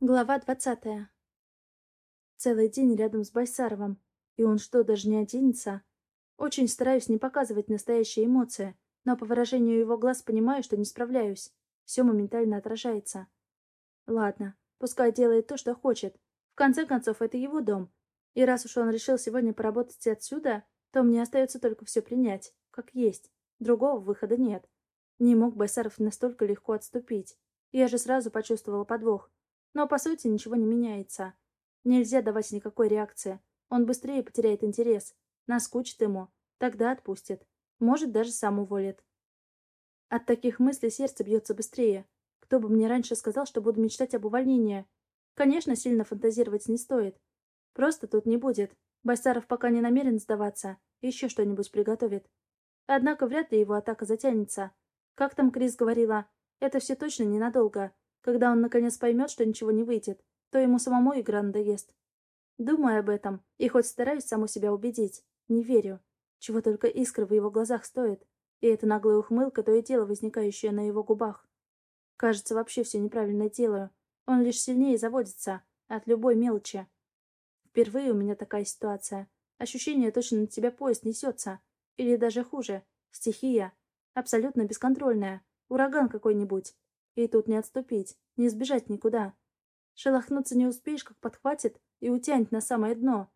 Глава двадцатая. Целый день рядом с Байсаровым. И он что, даже не оденется? Очень стараюсь не показывать настоящие эмоции, но по выражению его глаз понимаю, что не справляюсь. Все моментально отражается. Ладно, пускай делает то, что хочет. В конце концов, это его дом. И раз уж он решил сегодня поработать отсюда, то мне остается только все принять, как есть. Другого выхода нет. Не мог Байсаров настолько легко отступить. Я же сразу почувствовала подвох. Но, по сути, ничего не меняется. Нельзя давать никакой реакции. Он быстрее потеряет интерес. Наскучит ему. Тогда отпустит. Может, даже сам уволит. От таких мыслей сердце бьется быстрее. Кто бы мне раньше сказал, что буду мечтать об увольнении? Конечно, сильно фантазировать не стоит. Просто тут не будет. Байсаров пока не намерен сдаваться. Еще что-нибудь приготовит. Однако вряд ли его атака затянется. Как там Крис говорила, это все точно ненадолго. Когда он наконец поймет, что ничего не выйдет, то ему самому игра надоест. Думаю об этом, и хоть стараюсь саму себя убедить, не верю. Чего только искры в его глазах стоит, и эта наглая ухмылка, то и дело возникающая на его губах. Кажется, вообще все неправильно делаю. Он лишь сильнее заводится от любой мелочи. Впервые у меня такая ситуация. Ощущение точно на тебя поезд несется. Или даже хуже. Стихия. Абсолютно бесконтрольная. Ураган какой-нибудь. И тут не отступить, не сбежать никуда. Шелохнуться не успеешь, как подхватит и утянет на самое дно.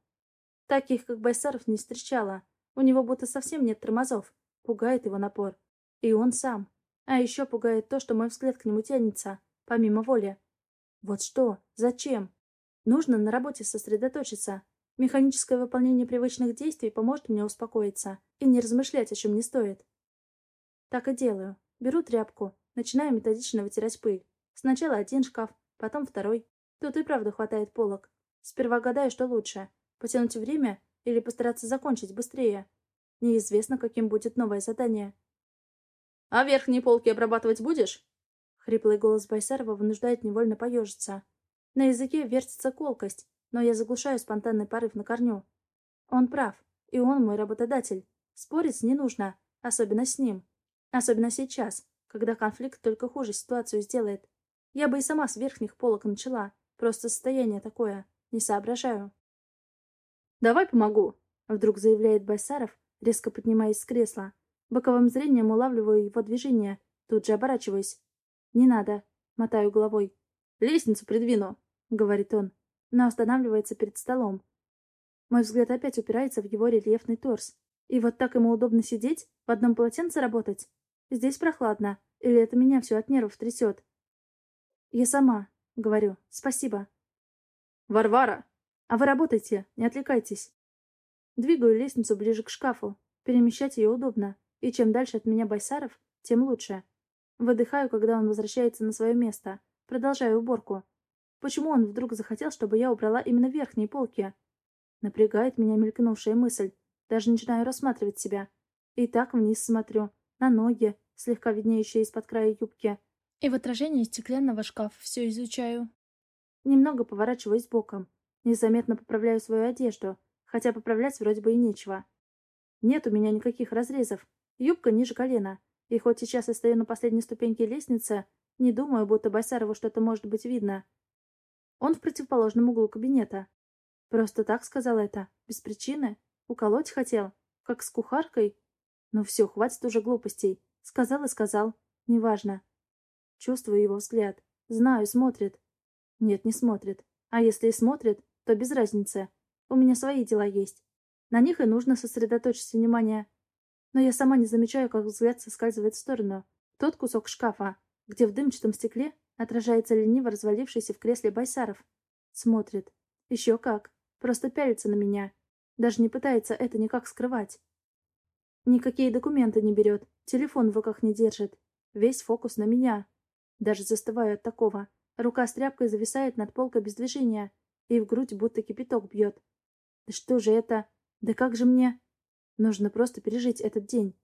Таких, как Байсаров, не встречала. У него будто совсем нет тормозов. Пугает его напор. И он сам. А еще пугает то, что мой взгляд к нему тянется, помимо воли. Вот что? Зачем? Нужно на работе сосредоточиться. Механическое выполнение привычных действий поможет мне успокоиться и не размышлять, о чем не стоит. Так и делаю. Беру тряпку, Начинаю методично вытирать пыль. Сначала один шкаф, потом второй. Тут и правда хватает полок. Сперва гадаю, что лучше. Потянуть время или постараться закончить быстрее. Неизвестно, каким будет новое задание. «А верхние полки обрабатывать будешь?» Хриплый голос Байсарова вынуждает невольно поежиться. На языке вертится колкость, но я заглушаю спонтанный порыв на корню. Он прав, и он мой работодатель. Спорить не нужно, особенно с ним. Особенно сейчас, когда конфликт только хуже ситуацию сделает. Я бы и сама с верхних полок начала. Просто состояние такое. Не соображаю. «Давай помогу», — вдруг заявляет Байсаров, резко поднимаясь с кресла. Боковым зрением улавливаю его движение. Тут же оборачиваюсь. «Не надо», — мотаю головой. «Лестницу придвину», — говорит он, но останавливается перед столом. Мой взгляд опять упирается в его рельефный торс. И вот так ему удобно сидеть, в одном полотенце работать? Здесь прохладно. Или это меня все от нервов трясет? Я сама. Говорю. Спасибо. Варвара! А вы работайте, не отвлекайтесь. Двигаю лестницу ближе к шкафу. Перемещать ее удобно. И чем дальше от меня Байсаров, тем лучше. Выдыхаю, когда он возвращается на свое место. Продолжаю уборку. Почему он вдруг захотел, чтобы я убрала именно верхние полки? Напрягает меня мелькнувшая мысль. Даже начинаю рассматривать себя. И так вниз смотрю. На ноги, слегка виднеющие из-под края юбки. И в отражении стеклянного шкафа все изучаю. Немного поворачиваюсь боком. Незаметно поправляю свою одежду, хотя поправлять вроде бы и нечего. Нет у меня никаких разрезов. Юбка ниже колена. И хоть сейчас я стою на последней ступеньке лестницы, не думаю, будто Байсарову что-то может быть видно. Он в противоположном углу кабинета. Просто так сказал это, без причины. Уколоть хотел, как с кухаркой. Ну все, хватит уже глупостей. Сказал и сказал. Неважно. Чувствую его взгляд. Знаю, смотрит. Нет, не смотрит. А если и смотрит, то без разницы. У меня свои дела есть. На них и нужно сосредоточить внимание. Но я сама не замечаю, как взгляд соскальзывает в сторону. Тот кусок шкафа, где в дымчатом стекле отражается лениво развалившийся в кресле Байсаров. Смотрит. Еще как. Просто пялится на меня. Даже не пытается это никак скрывать. Никакие документы не берет, телефон в руках не держит. Весь фокус на меня. Даже застываю от такого. Рука с тряпкой зависает над полкой без движения, и в грудь будто кипяток бьет. Да что же это? Да как же мне? Нужно просто пережить этот день.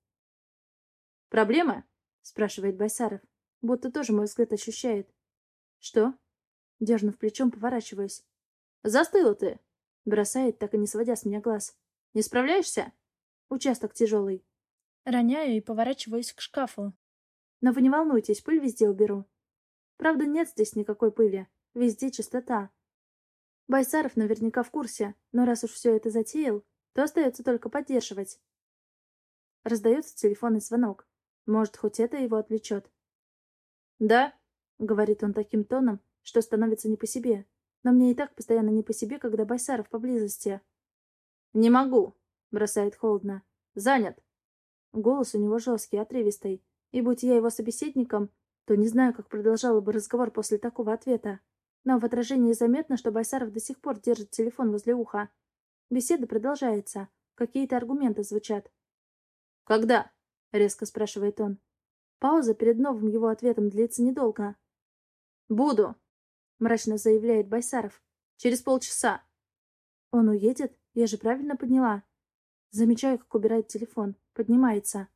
«Проблема?» — спрашивает Байсаров, будто тоже мой взгляд ощущает. «Что?» Дернув плечом, поворачиваюсь. «Застыла ты!» — бросает, так и не сводя с меня глаз. «Не справляешься?» Участок тяжелый. Роняю и поворачиваюсь к шкафу. Но вы не волнуйтесь, пыль везде уберу. Правда, нет здесь никакой пыли. Везде чистота. Байсаров наверняка в курсе, но раз уж все это затеял, то остается только поддерживать. Раздается телефонный звонок. Может, хоть это его отвлечет. «Да?» — говорит он таким тоном, что становится не по себе. Но мне и так постоянно не по себе, когда Байсаров поблизости. «Не могу», — бросает холодно. «Занят». Голос у него жесткий, отрывистый. И будь я его собеседником, то не знаю, как продолжала бы разговор после такого ответа. Но в отражении заметно, что Байсаров до сих пор держит телефон возле уха. Беседа продолжается. Какие-то аргументы звучат. «Когда?» — резко спрашивает он. Пауза перед новым его ответом длится недолго. «Буду», — мрачно заявляет Байсаров. «Через полчаса». «Он уедет? Я же правильно подняла?» Замечаю, как убирает телефон. Поднимается.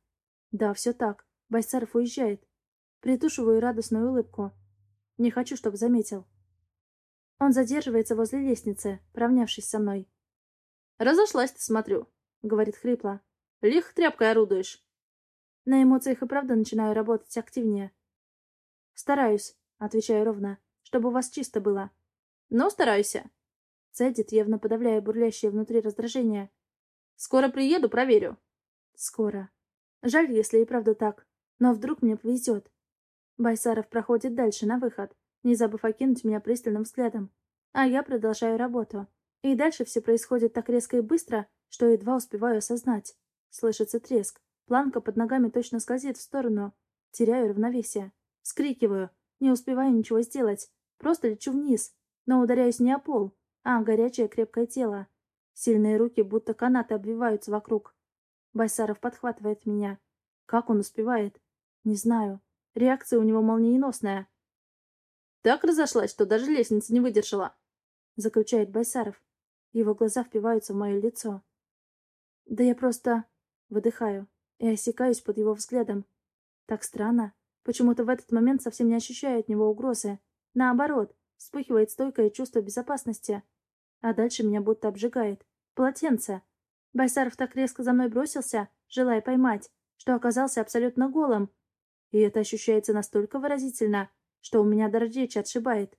Да, все так. Байсаров уезжает. Притушиваю радостную улыбку. Не хочу, чтобы заметил. Он задерживается возле лестницы, поравнявшись со мной. «Разошлась ты, смотрю», — говорит хрипло. «Лих тряпкой орудуешь». На эмоциях и правда начинаю работать активнее. «Стараюсь», — отвечаю ровно, — «чтобы у вас чисто было». «Ну, старайся», — цедит, явно подавляя бурлящее внутри раздражение. «Скоро приеду, проверю». «Скоро. Жаль, если и правда так. Но вдруг мне повезет». Байсаров проходит дальше, на выход, не забыв окинуть меня пристальным взглядом. А я продолжаю работу. И дальше все происходит так резко и быстро, что едва успеваю осознать. Слышится треск. Планка под ногами точно скользит в сторону. Теряю равновесие. Скрикиваю. Не успеваю ничего сделать. Просто лечу вниз. Но ударяюсь не о пол, а о горячее крепкое тело. Сильные руки будто канаты обвиваются вокруг. Байсаров подхватывает меня. Как он успевает? Не знаю. Реакция у него молниеносная. Так разошлась, что даже лестница не выдержала. Заключает Байсаров. Его глаза впиваются в мое лицо. Да я просто... Выдыхаю и осекаюсь под его взглядом. Так странно. Почему-то в этот момент совсем не ощущаю от него угрозы. Наоборот, вспыхивает стойкое чувство безопасности. А дальше меня будто обжигает. Полотенце. Байсаров так резко за мной бросился, желая поймать, что оказался абсолютно голым. И это ощущается настолько выразительно, что у меня до речи отшибает.